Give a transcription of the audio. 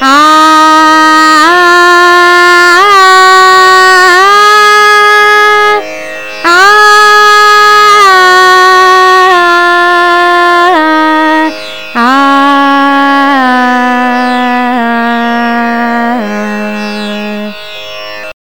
啊。